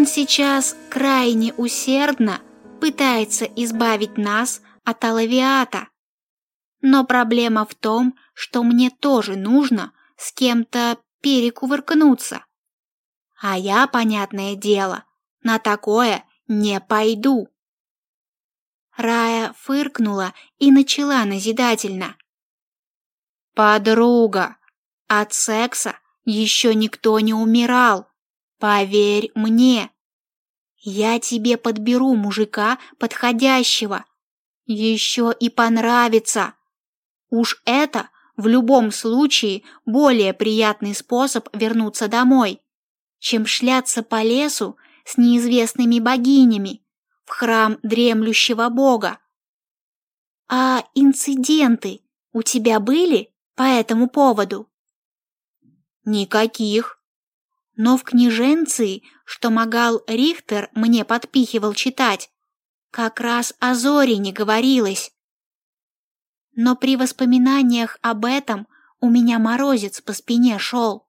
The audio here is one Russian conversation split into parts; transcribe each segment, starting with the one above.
Он сейчас крайне усердно пытается избавить нас от Алавиата. Но проблема в том, что мне тоже нужно с кем-то перекувыркнуться. А я, понятное дело, на такое не пойду. Рая фыркнула и начала назидательно. «Подруга, от секса еще никто не умирал, поверь мне. Я тебе подберу мужика подходящего, еще и понравится. Уж это в любом случае более приятный способ вернуться домой, чем шляться по лесу с неизвестными богинями в храм дремлющего бога. А инциденты у тебя были по этому поводу? Никаких. Но в книженции, что Магал Рихтер мне подпихивал читать, как раз о Зоре не говорилось. Но при воспоминаниях об этом у меня морозец по спине шел.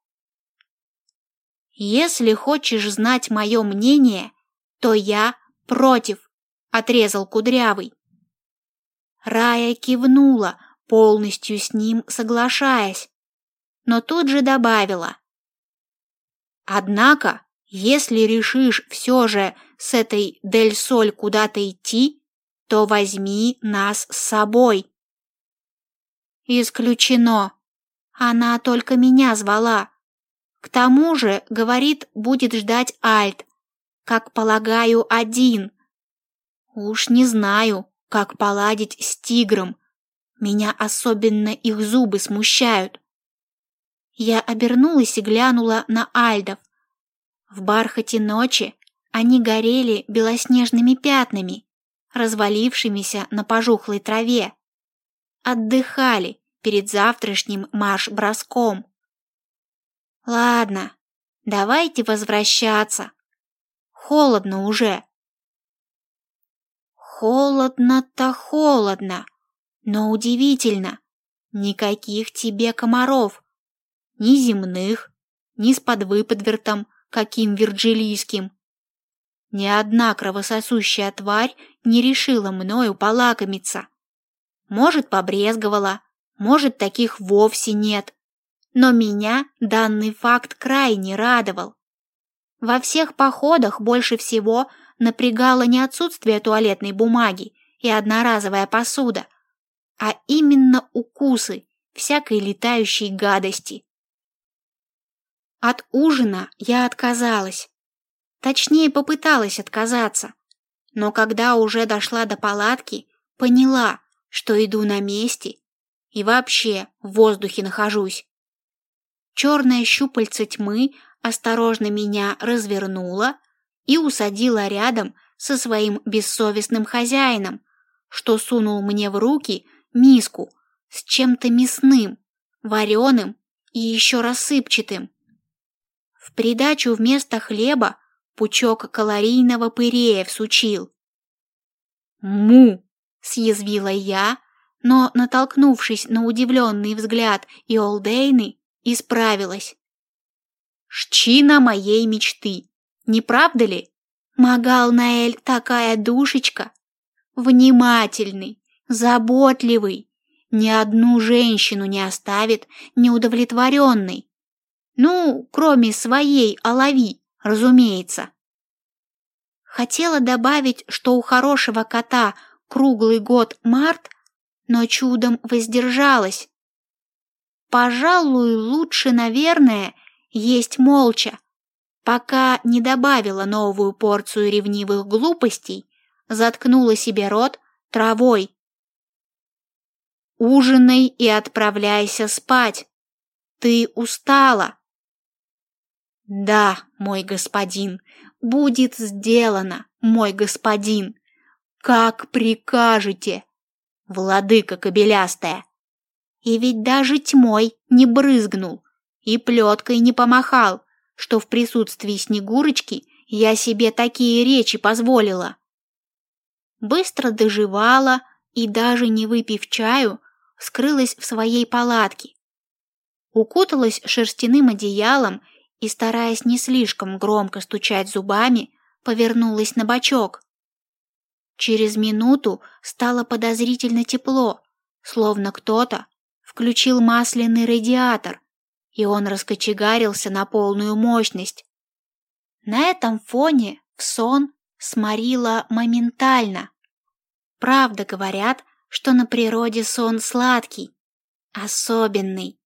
Если хочешь знать мое мнение, то я против, отрезал Кудрявый. Рая кивнула, полностью с ним соглашаясь, но тут же добавила. Однако, если решишь все же с этой Дель Соль куда-то идти, то возьми нас с собой. Исключено. Она только меня звала. К тому же, говорит, будет ждать Альт, как полагаю, один. Уж не знаю, как поладить с тигром. Меня особенно их зубы смущают. Я обернулась и глянула на Альдов. В бархате ночи они горели белоснежными пятнами, развалившимися на пожухлой траве. Отдыхали перед завтрашним марш-броском. Ладно, давайте возвращаться. Холодно уже. Холодно-то холодно, но удивительно. Никаких тебе комаров. Ни земных, ни с подвыподвертом, каким вирджилийским. Ни одна кровососущая тварь не решила мною полакомиться. Может, побрезговала, может, таких вовсе нет. Но меня данный факт крайне радовал. Во всех походах больше всего напрягало не отсутствие туалетной бумаги и одноразовая посуда, а именно укусы всякой летающей гадости. От ужина я отказалась. Точнее, попыталась отказаться. Но когда уже дошла до палатки, поняла, что иду на месте и вообще в воздухе нахожусь. Черное щупальце тьмы осторожно меня развернуло и усадило рядом со своим бессовестным хозяином, что сунул мне в руки миску с чем-то мясным, вареным и еще рассыпчатым. В придачу вместо хлеба пучок калорийного пырея всучил. «Му!» — съязвила я, но, натолкнувшись на удивленный взгляд Иолдейны, исправилась. «Шчина моей мечты, не правда ли? Магал Наэль такая душечка, внимательный, заботливый, ни одну женщину не оставит неудовлетворенной. Ну, кроме своей Алави, разумеется. Хотела добавить, что у хорошего кота круглый год март, но чудом воздержалась. Пожалуй, лучше, наверное, есть молча, пока не добавила новую порцию ревнивых глупостей, заткнула себе рот травой. Ужинай и отправляйся спать. Ты устала. Да, мой господин, будет сделано, мой господин. Как прикажете, владыка кобелястая. И ведь даже тьмой не брызгнул и плеткой не помахал, что в присутствии Снегурочки я себе такие речи позволила. Быстро доживала и даже не выпив чаю, скрылась в своей палатке. Укуталась шерстяным одеялом и, стараясь не слишком громко стучать зубами, повернулась на бочок. Через минуту стало подозрительно тепло, словно кто-то включил масляный радиатор, и он раскочегарился на полную мощность. На этом фоне в сон сморила моментально. Правда говорят, что на природе сон сладкий, особенный,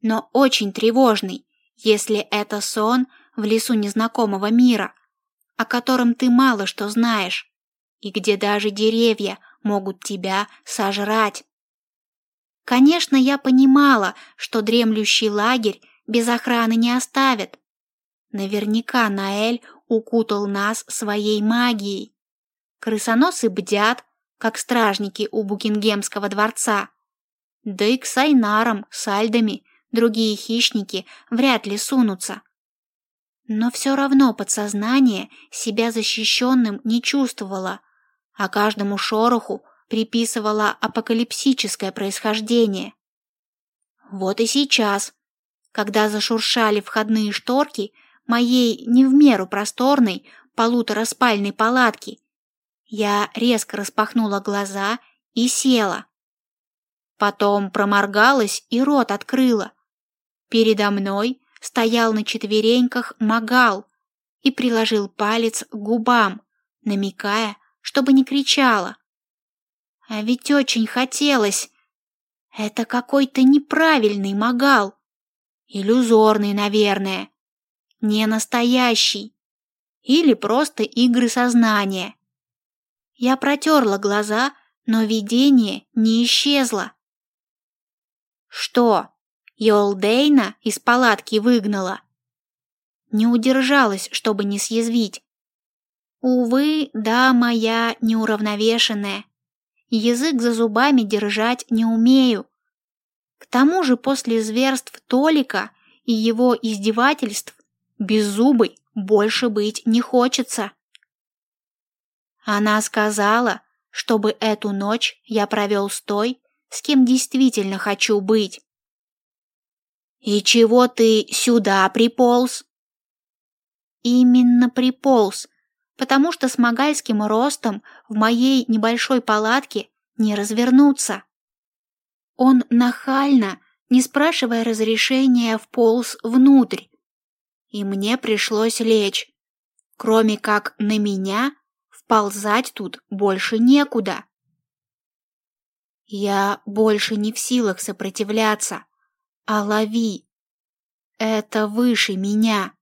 но очень тревожный, если это сон в лесу незнакомого мира, о котором ты мало что знаешь, и где даже деревья могут тебя сожрать. Конечно, я понимала, что дремлющий лагерь без охраны не оставят. Наверняка Наэль укутал нас своей магией. Крысоносы бдят, как стражники у Букингемского дворца. Да и к Сайнарам, Сальдами другие хищники вряд ли сунутся. Но все равно подсознание себя защищенным не чувствовало, а каждому шороху приписывало апокалипсическое происхождение. Вот и сейчас, когда зашуршали входные шторки моей не в меру просторной полутораспальной палатки, я резко распахнула глаза и села. Потом проморгалась и рот открыла. Передо мной стоял на четвереньках Магал и приложил палец к губам, намекая, чтобы не кричала. А ведь очень хотелось. Это какой-то неправильный Магал. Иллюзорный, наверное. Не настоящий. Или просто игры сознания. Я протерла глаза, но видение не исчезло. Что, Йолдейна из палатки выгнала? Не удержалась, чтобы не съязвить. Увы, да, моя неуравновешенная. Язык за зубами держать не умею. К тому же после зверств Толика и его издевательств беззубой больше быть не хочется. Она сказала, чтобы эту ночь я провел с той, с кем действительно хочу быть. «И чего ты сюда приполз?» «Именно приполз, потому что с магальским ростом в моей небольшой палатке не развернуться». Он нахально, не спрашивая разрешения, вполз внутрь, и мне пришлось лечь. Кроме как на меня, вползать тут больше некуда. Я больше не в силах сопротивляться а лови. Это выше меня.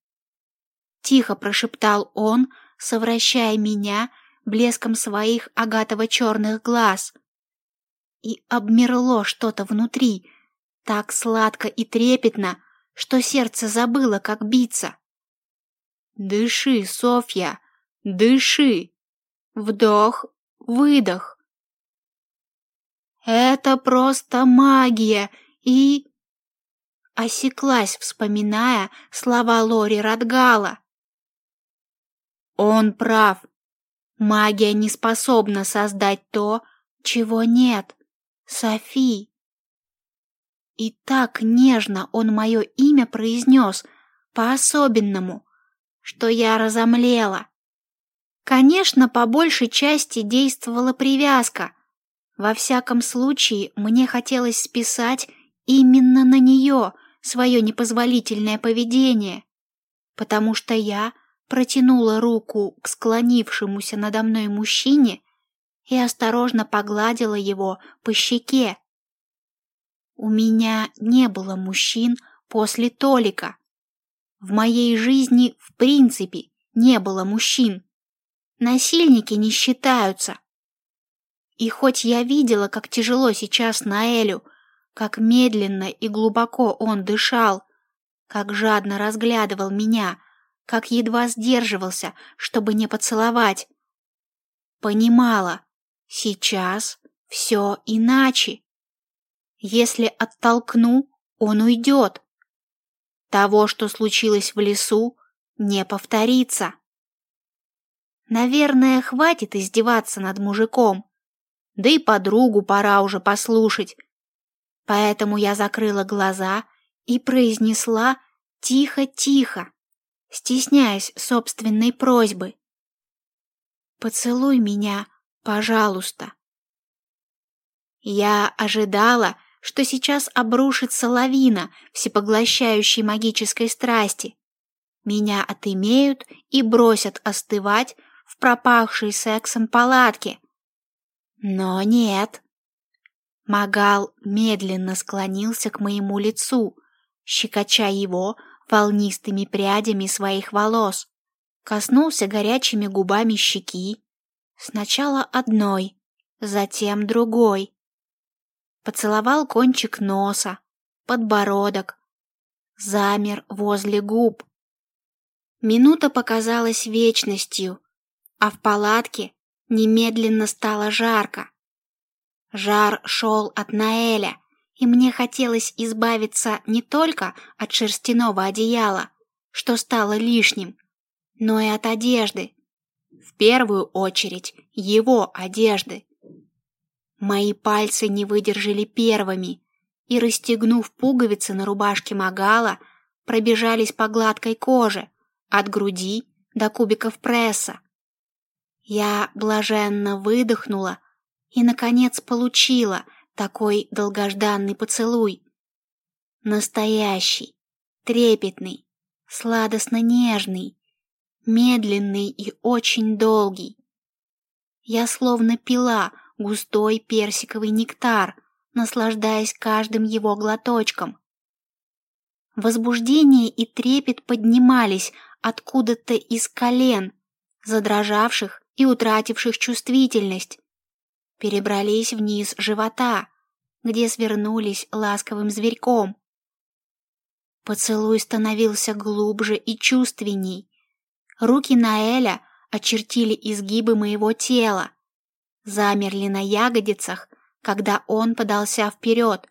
Тихо прошептал он, совращая меня блеском своих агатово-черных глаз. И обмерло что-то внутри, так сладко и трепетно, что сердце забыло, как биться. Дыши, Софья, дыши. Вдох, выдох. Это просто магия и осеклась, вспоминая слова Лори Радгала. Он прав. Магия не способна создать то, чего нет. Софи. И так нежно он мое имя произнес, по-особенному, что я разомлела. Конечно, по большей части действовала привязка. Во всяком случае, мне хотелось списать именно на нее — свое непозволительное поведение, потому что я протянула руку к склонившемуся надо мной мужчине и осторожно погладила его по щеке. У меня не было мужчин после Толика. В моей жизни в принципе не было мужчин. Насильники не считаются. И хоть я видела, как тяжело сейчас Наэлю, как медленно и глубоко он дышал, как жадно разглядывал меня, как едва сдерживался, чтобы не поцеловать. Понимала, сейчас все иначе. Если оттолкну, он уйдет. Того, что случилось в лесу, не повторится. Наверное, хватит издеваться над мужиком. Да и подругу пора уже послушать, Поэтому я закрыла глаза и произнесла тихо-тихо, стесняясь собственной просьбы. Поцелуй меня, пожалуйста. Я ожидала, что сейчас обрушится лавина всепоглощающей магической страсти. Меня отымеют и бросят остывать в пропахшей сексом палатке. Но нет. Магал медленно склонился к моему лицу, щекоча его волнистыми прядями своих волос, коснулся горячими губами щеки, сначала одной, затем другой поцеловал кончик носа, подбородок, замер возле губ. Минута показалась вечностью, а в палатке немедленно стало жарко. Жар шел от Наэля, и мне хотелось избавиться не только от шерстяного одеяла, что стало лишним, но и от одежды. В первую очередь его одежды. Мои пальцы не выдержали первыми и, расстегнув пуговицы на рубашке Магала, пробежались по гладкой коже, от груди до кубиков пресса. Я блаженно выдохнула и, наконец, получила такой долгожданный поцелуй. Настоящий, трепетный, сладостно-нежный, медленный и очень долгий. Я словно пила густой персиковый нектар, наслаждаясь каждым его глоточком. Возбуждение и трепет поднимались откуда-то из колен, задрожавших и утративших чувствительность, перебрались вниз живота, где свернулись ласковым зверьком. Поцелуй становился глубже и чувственней. Руки Наэля очертили изгибы моего тела, замерли на ягодицах, когда он подался вперед,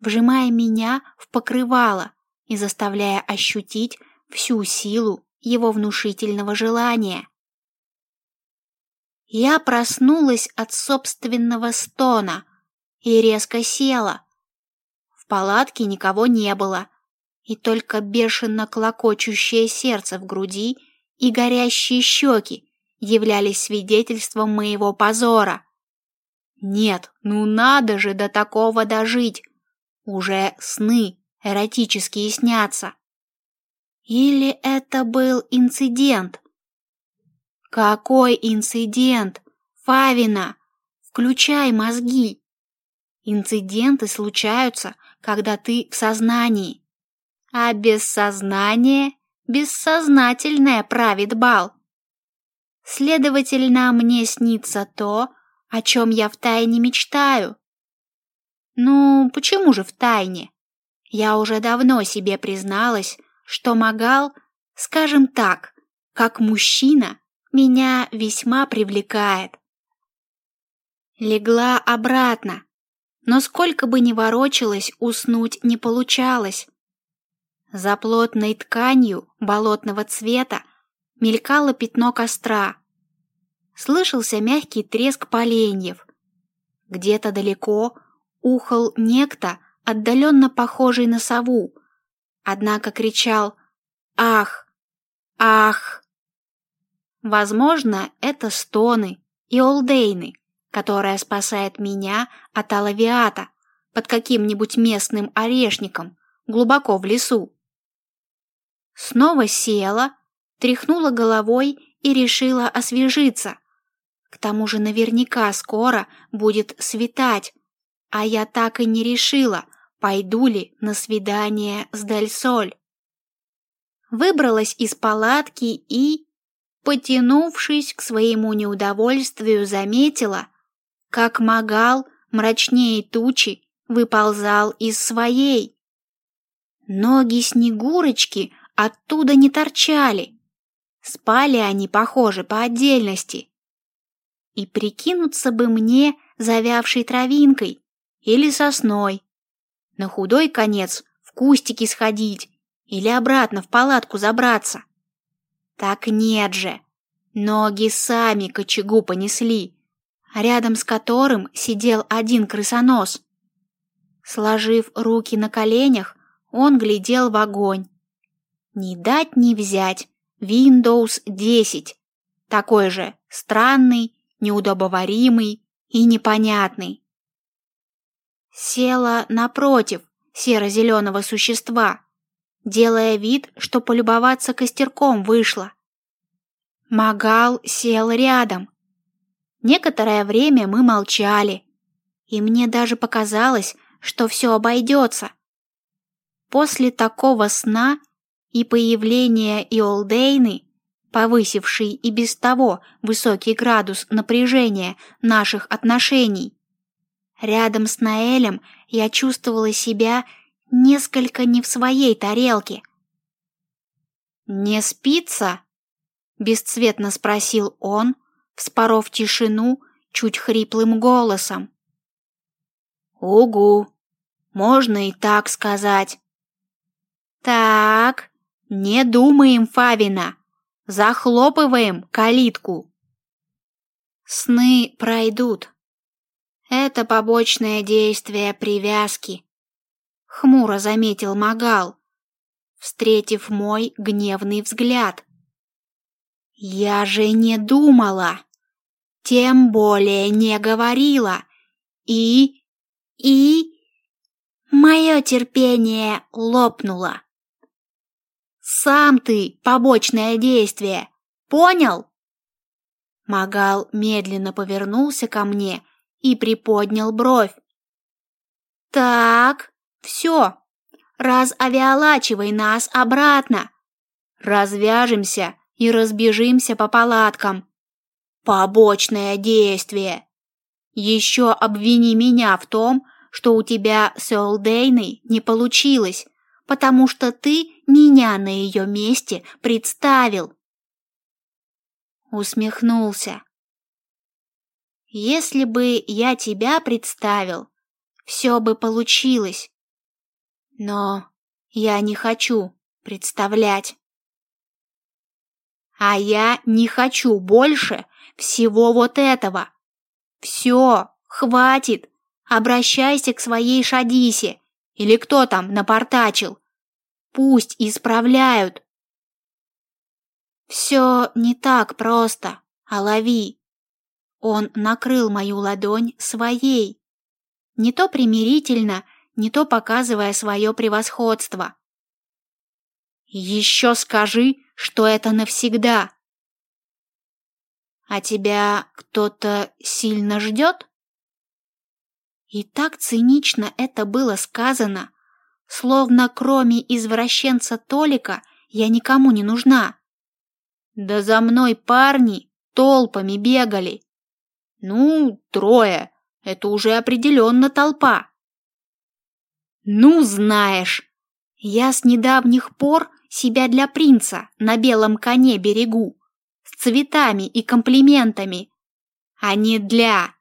вжимая меня в покрывало и заставляя ощутить всю силу его внушительного желания. Я проснулась от собственного стона и резко села. В палатке никого не было, и только бешено клокочущее сердце в груди и горящие щеки являлись свидетельством моего позора. Нет, ну надо же до такого дожить. Уже сны эротические снятся. Или это был инцидент? Какой инцидент? Фавина, включай мозги. Инциденты случаются, когда ты в сознании. А без сознания бессознательное правит бал. Следовательно, мне снится то, о чем я втайне мечтаю. Ну, почему же втайне? Я уже давно себе призналась, что Магал, скажем так, как мужчина, меня весьма привлекает. Легла обратно, но сколько бы ни ворочалась, уснуть не получалось. За плотной тканью болотного цвета мелькало пятно костра. Слышался мягкий треск поленьев. Где-то далеко ухал некто, отдаленно похожий на сову, однако кричал «Ах! Ах!». Возможно, это стоны и олдейны, которая спасает меня от алавиата под каким-нибудь местным орешником глубоко в лесу. Снова села, тряхнула головой и решила освежиться. К тому же наверняка скоро будет светать, а я так и не решила, пойду ли на свидание с Дальсоль. Выбралась из палатки и, потянувшись к своему неудовольствию, заметила, как Магал мрачнее тучи выползал из своей. Ноги Снегурочки оттуда не торчали, Спали они, похоже, по отдельности. И прикинуться бы мне завявшей травинкой или сосной. На худой конец в кустики сходить или обратно в палатку забраться. Так нет же. Ноги сами к очагу понесли, рядом с которым сидел один крысонос. Сложив руки на коленях, он глядел в огонь. Не дать не взять Windows 10, такой же, странный, неудобоваримый и непонятный. Села напротив серо-зеленого существа, делая вид, что полюбоваться костерком вышла. Магал сел рядом. Некоторое время мы молчали, и мне даже показалось, что все обойдется. После такого сна и появления Иолдейны, повысившей и без того высокий градус напряжения наших отношений, рядом с Наэлем я чувствовала себя несколько не в своей тарелке. «Не спится?» — бесцветно спросил он, вспоров тишину чуть хриплым голосом. «Угу, можно и так сказать». «Так, не думаем, Фавина, захлопываем калитку». Сны пройдут. Это побочное действие привязки хмуро заметил Магал, встретив мой гневный взгляд. Я же не думала, тем более не говорила. И и мое терпение лопнуло. Сам ты побочное действие, понял? Магал медленно повернулся ко мне и приподнял бровь. Так, все, разавиолачивай нас обратно. Развяжемся и разбежимся по палаткам. Побочное действие. Еще обвини меня в том, что у тебя с Олдейной не получилось, потому что ты меня на ее месте представил. Усмехнулся. Если бы я тебя представил, все бы получилось. Но я не хочу представлять. А я не хочу больше всего вот этого. Все, хватит. Обращайся к своей Шадисе или кто там напортачил. Пусть исправляют. Все не так просто, а лови. Он накрыл мою ладонь своей. Не то примирительно, не то показывая свое превосходство. «Еще скажи, что это навсегда!» «А тебя кто-то сильно ждет?» И так цинично это было сказано, словно кроме извращенца Толика я никому не нужна. Да за мной парни толпами бегали. Ну, трое, это уже определенно толпа. Ну, знаешь, я с недавних пор себя для принца на белом коне берегу, с цветами и комплиментами, а не для...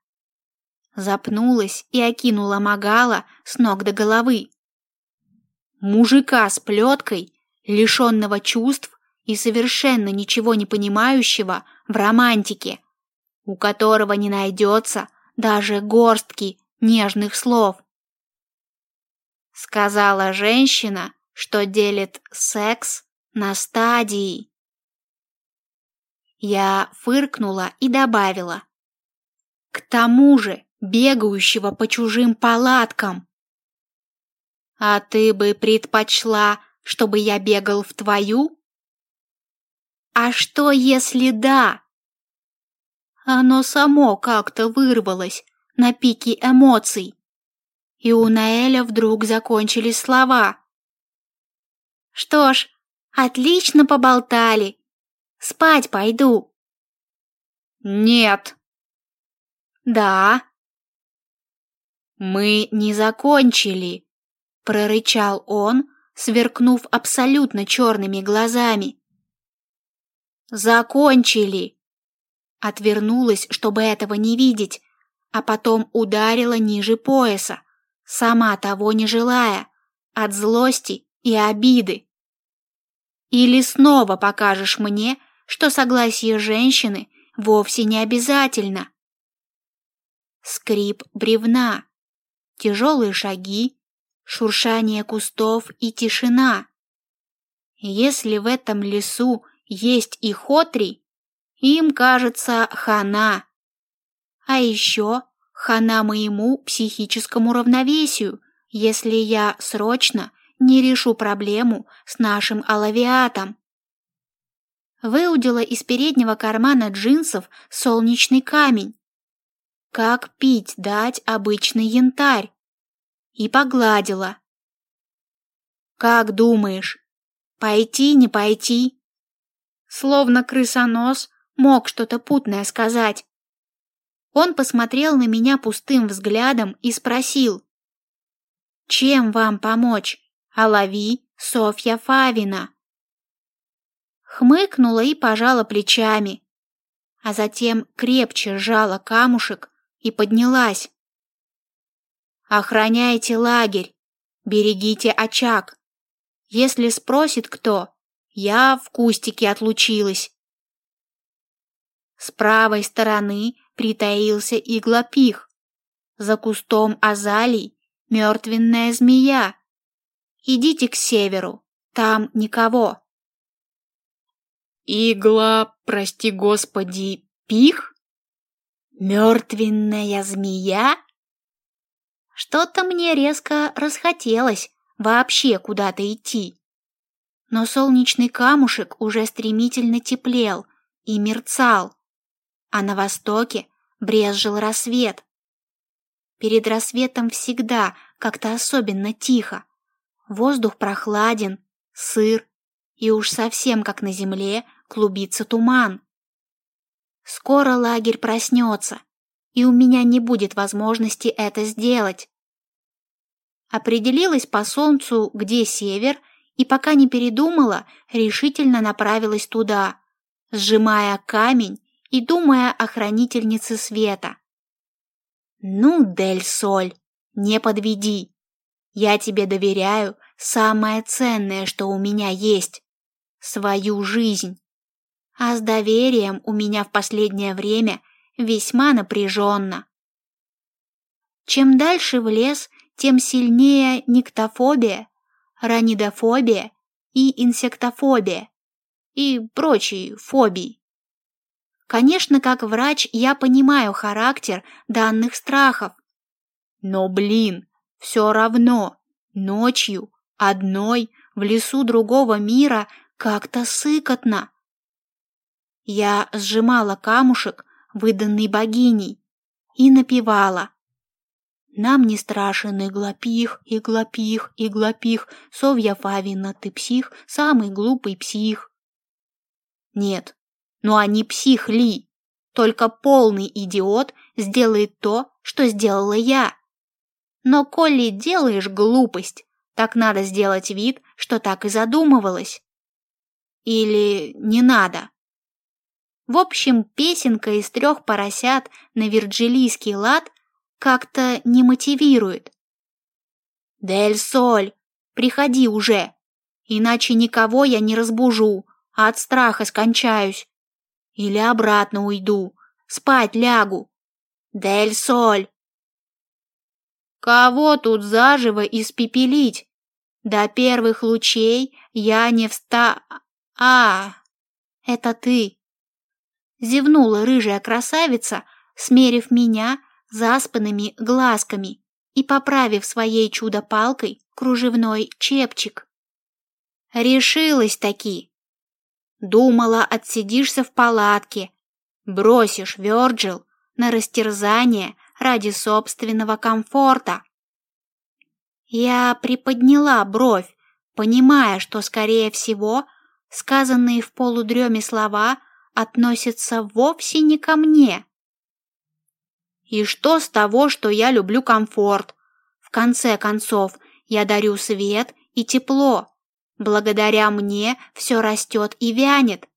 Запнулась и окинула Магала с ног до головы. Мужика с плеткой, лишенного чувств и совершенно ничего не понимающего в романтике, у которого не найдется даже горстки нежных слов сказала женщина, что делит секс на стадии. Я фыркнула и добавила. К тому же бегающего по чужим палаткам. А ты бы предпочла, чтобы я бегал в твою? А что, если да? Оно само как-то вырвалось на пике эмоций и у Наэля вдруг закончились слова. «Что ж, отлично поболтали. Спать пойду». «Нет». «Да». «Мы не закончили», — прорычал он, сверкнув абсолютно черными глазами. «Закончили!» Отвернулась, чтобы этого не видеть, а потом ударила ниже пояса сама того не желая, от злости и обиды. Или снова покажешь мне, что согласие женщины вовсе не обязательно. Скрип бревна, тяжелые шаги, шуршание кустов и тишина. Если в этом лесу есть и Хотри, Им кажется хана. А еще хана моему психическому равновесию, если я срочно не решу проблему с нашим алавиатом. Выудила из переднего кармана джинсов солнечный камень. Как пить дать обычный янтарь? И погладила. Как думаешь, пойти не пойти? Словно крысонос мог что-то путное сказать. Он посмотрел на меня пустым взглядом и спросил: "Чем вам помочь, Алави Софья Фавина?" Хмыкнула и пожала плечами, а затем крепче сжала камушек и поднялась. Охраняйте лагерь, берегите очаг. Если спросит кто, я в кустике отлучилась. С правой стороны притаился иглопих. За кустом азалий мертвенная змея. Идите к северу, там никого. Игла, прости господи, пих? Мертвенная змея? Что-то мне резко расхотелось вообще куда-то идти. Но солнечный камушек уже стремительно теплел и мерцал, а на востоке брезжил рассвет. Перед рассветом всегда как-то особенно тихо. Воздух прохладен, сыр, и уж совсем как на земле клубится туман. Скоро лагерь проснется, и у меня не будет возможности это сделать. Определилась по солнцу, где север, и пока не передумала, решительно направилась туда, сжимая камень и думая о хранительнице света. Ну, Дель Соль, не подведи. Я тебе доверяю самое ценное, что у меня есть свою жизнь а с доверием у меня в последнее время весьма напряженно. Чем дальше в лес, тем сильнее никтофобия, ранидофобия и инсектофобия и прочие фобии. Конечно, как врач я понимаю характер данных страхов. Но, блин, все равно, ночью, одной, в лесу другого мира как-то сыкотно. Я сжимала камушек, выданный богиней, и напевала. Нам не страшен иглопих, иглопих, иглопих, Совья Фавина, ты псих, самый глупый псих. Нет, а не псих ли? Только полный идиот сделает то, что сделала я. Но коли делаешь глупость, так надо сделать вид, что так и задумывалась. Или не надо. В общем, песенка из трех поросят на вирджилийский лад как-то не мотивирует. «Дель Соль, приходи уже, иначе никого я не разбужу, а от страха скончаюсь. Или обратно уйду, спать лягу. Дель Соль!» «Кого тут заживо испепелить? До первых лучей я не вста... А, это ты!» зевнула рыжая красавица, смерив меня заспанными глазками и поправив своей чудо-палкой кружевной чепчик. Решилась таки. Думала, отсидишься в палатке, бросишь Вёрджил на растерзание ради собственного комфорта. Я приподняла бровь, понимая, что, скорее всего, сказанные в полудреме слова относится вовсе не ко мне. И что с того, что я люблю комфорт? В конце концов, я дарю свет и тепло. Благодаря мне все растет и вянет.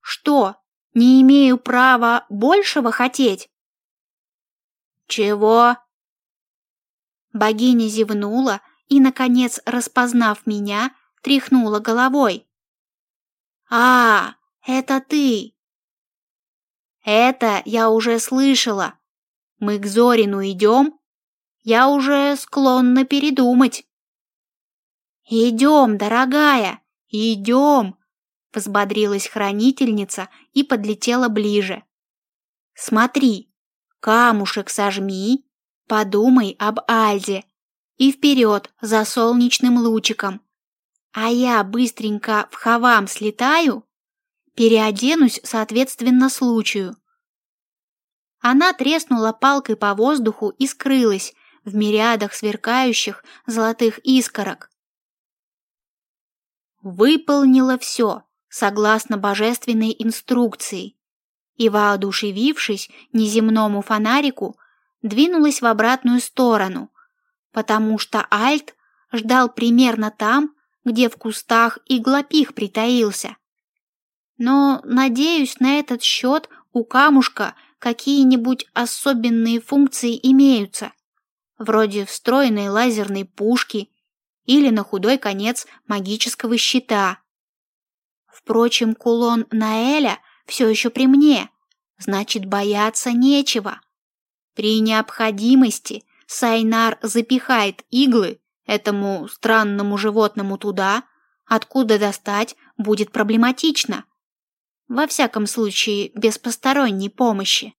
Что, не имею права большего хотеть? Чего? Богиня зевнула и, наконец, распознав меня, тряхнула головой. «А, это ты! Это я уже слышала. Мы к Зорину идем? Я уже склонна передумать. Идем, дорогая, идем. Взбодрилась хранительница и подлетела ближе. Смотри, камушек сожми, подумай об Альде и вперед за солнечным лучиком. А я быстренько в хавам слетаю, переоденусь соответственно случаю. Она треснула палкой по воздуху и скрылась в мириадах сверкающих золотых искорок. Выполнила все, согласно божественной инструкции, и, воодушевившись неземному фонарику, двинулась в обратную сторону, потому что Альт ждал примерно там, где в кустах иглопих притаился. Но, надеюсь, на этот счет у камушка какие-нибудь особенные функции имеются, вроде встроенной лазерной пушки или на худой конец магического щита. Впрочем, кулон Наэля все еще при мне, значит, бояться нечего. При необходимости Сайнар запихает иглы этому странному животному туда, откуда достать будет проблематично. Во всяком случае, без посторонней помощи.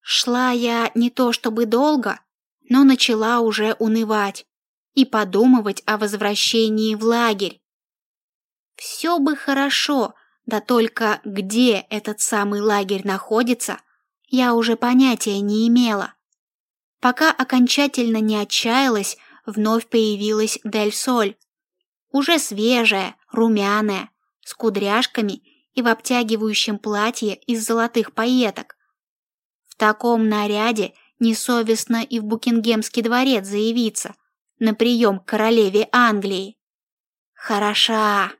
Шла я не то чтобы долго, но начала уже унывать и подумывать о возвращении в лагерь. Все бы хорошо, да только где этот самый лагерь находится, я уже понятия не имела. Пока окончательно не отчаялась, вновь появилась Дель Соль. Уже свежая, румяная, с кудряшками и в обтягивающем платье из золотых пайеток. В таком наряде несовестно и в Букингемский дворец заявиться на прием к королеве Англии. Хороша.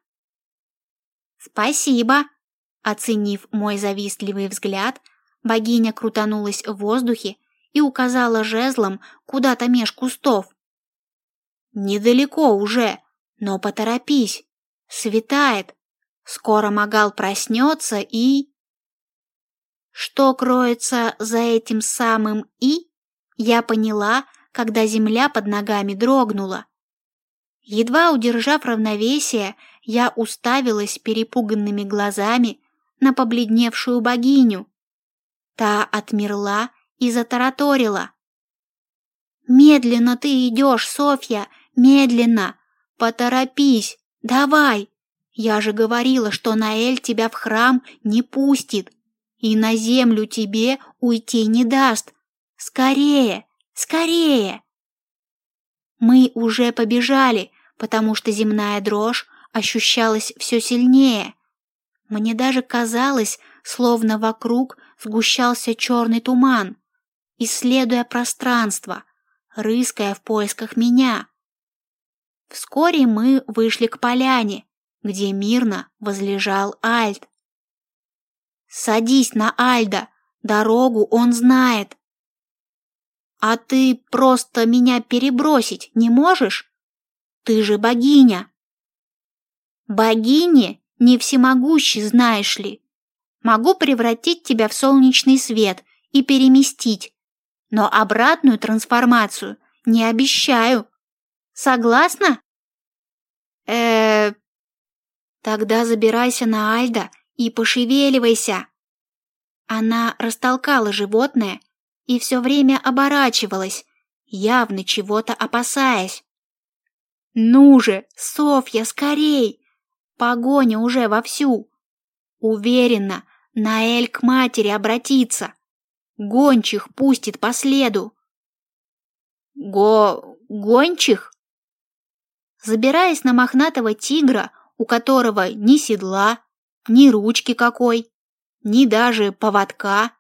Спасибо. Оценив мой завистливый взгляд, богиня крутанулась в воздухе и указала жезлом куда-то меж кустов. Недалеко уже, но поторопись. Светает. Скоро Магал проснется и... Что кроется за этим самым «и», я поняла, когда земля под ногами дрогнула. Едва удержав равновесие, я уставилась перепуганными глазами на побледневшую богиню. Та отмерла и затараторила. «Медленно ты идешь, Софья, медленно! Поторопись! Давай! Я же говорила, что Наэль тебя в храм не пустит и на землю тебе уйти не даст. Скорее, скорее!» Мы уже побежали, потому что земная дрожь ощущалась все сильнее. Мне даже казалось, словно вокруг сгущался черный туман, исследуя пространство, рыская в поисках меня. Вскоре мы вышли к поляне, где мирно возлежал Альт. «Садись на Альда, дорогу он знает». «А ты просто меня перебросить не можешь? Ты же богиня!» «Богине не всемогущий, знаешь ли. Могу превратить тебя в солнечный свет и переместить, но обратную трансформацию не обещаю. Согласна? э Тогда забирайся на Альда и пошевеливайся. Она растолкала животное и все время оборачивалась, явно чего-то опасаясь. «Ну же, Софья, скорей! Погоня уже вовсю!» Уверена, Наэль к матери обратится. Гончих пустит по следу. Го... гончих? Забираясь на мохнатого тигра, у которого ни седла, ни ручки какой, ни даже поводка,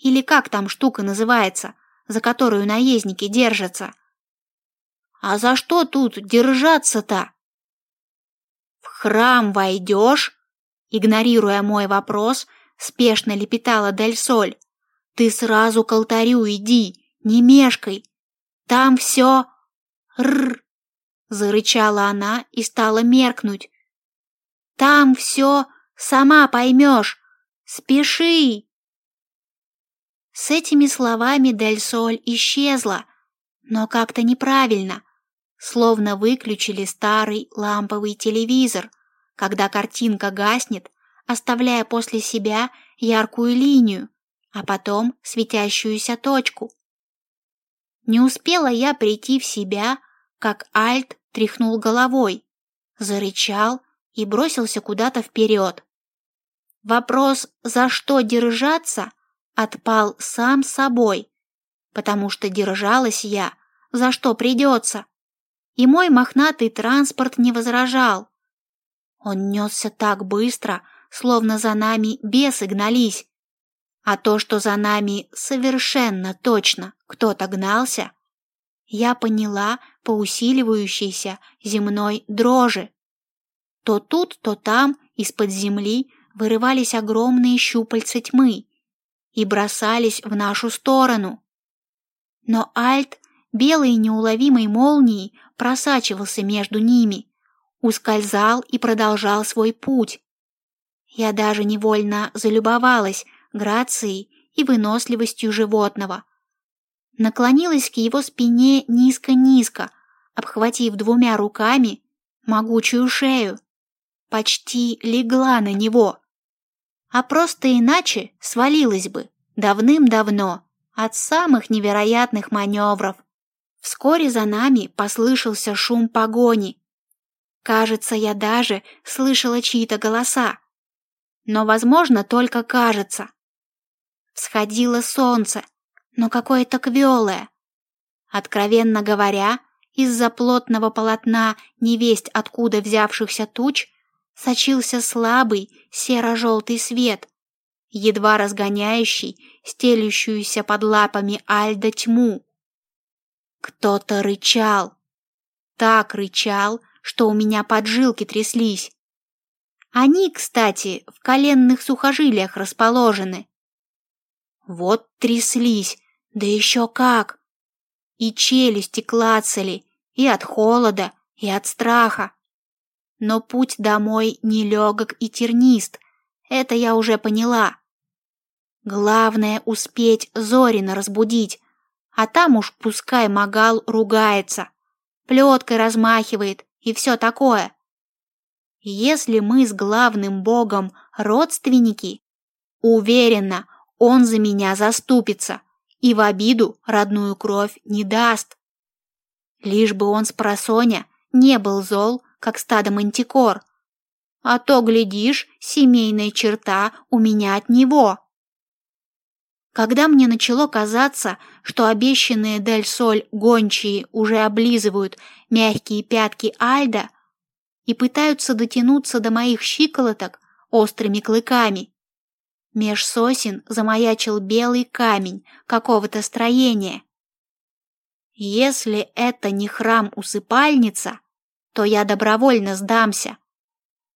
или как там штука называется, за которую наездники держатся. А за что тут держаться-то? В храм войдешь, игнорируя мой вопрос, спешно лепетала Дель Соль. Ты сразу к алтарю иди, не мешкай. Там все... Рр! Зарычала она и стала меркнуть. Там все сама поймешь. Спеши! С этими словами Дель Соль исчезла, но как-то неправильно, словно выключили старый ламповый телевизор, когда картинка гаснет, оставляя после себя яркую линию, а потом светящуюся точку. Не успела я прийти в себя, как Альт тряхнул головой, зарычал и бросился куда-то вперед. Вопрос «за что держаться?» Отпал сам собой, потому что держалась я, за что придется. И мой мохнатый транспорт не возражал. Он несся так быстро, словно за нами бесы гнались. А то, что за нами совершенно точно кто-то гнался, я поняла по усиливающейся земной дрожи. То тут, то там из-под земли вырывались огромные щупальца тьмы и бросались в нашу сторону. Но Альт белой неуловимой молнией просачивался между ними, ускользал и продолжал свой путь. Я даже невольно залюбовалась грацией и выносливостью животного. Наклонилась к его спине низко-низко, обхватив двумя руками могучую шею. Почти легла на него. А просто иначе свалилась бы давным-давно от самых невероятных маневров. Вскоре за нами послышался шум погони. Кажется, я даже слышала чьи-то голоса. Но, возможно, только кажется. Всходило солнце, но какое-то квелое. Откровенно говоря, из-за плотного полотна невесть откуда взявшихся туч сочился слабый серо-желтый свет, едва разгоняющий стелющуюся под лапами Альда тьму. Кто-то рычал. Так рычал, что у меня поджилки тряслись. Они, кстати, в коленных сухожилиях расположены. Вот тряслись, да еще как! И челюсти клацали, и от холода, и от страха. Но путь домой нелегок и тернист, это я уже поняла. Главное успеть Зорина разбудить, а там уж пускай Магал ругается, плеткой размахивает и все такое. Если мы с главным богом родственники, уверена, он за меня заступится и в обиду родную кровь не даст. Лишь бы он с просоня не был зол, как стадо мантикор. А то, глядишь, семейная черта у меня от него. Когда мне начало казаться, что обещанные Дель Соль гончие уже облизывают мягкие пятки Альда и пытаются дотянуться до моих щиколоток острыми клыками, Меж сосен замаячил белый камень какого-то строения. Если это не храм-усыпальница, то я добровольно сдамся.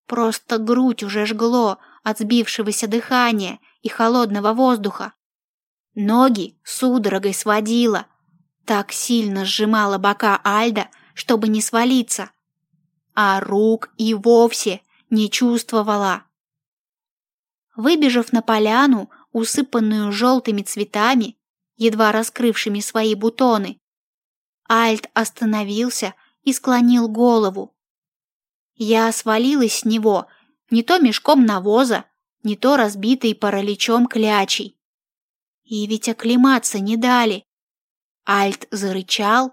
Просто грудь уже жгло от сбившегося дыхания и холодного воздуха. Ноги судорогой сводила, так сильно сжимала бока Альда, чтобы не свалиться. А рук и вовсе не чувствовала. Выбежав на поляну, усыпанную желтыми цветами, едва раскрывшими свои бутоны, Альт остановился и склонил голову. Я свалилась с него не то мешком навоза, не то разбитой параличом клячей. И ведь оклематься не дали. Альт зарычал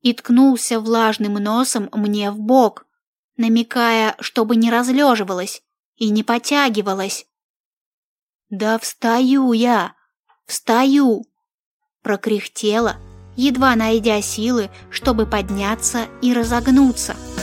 и ткнулся влажным носом мне в бок, намекая, чтобы не разлеживалась и не потягивалась. «Да встаю я! Встаю!» Прокряхтела, едва найдя силы, чтобы подняться и разогнуться –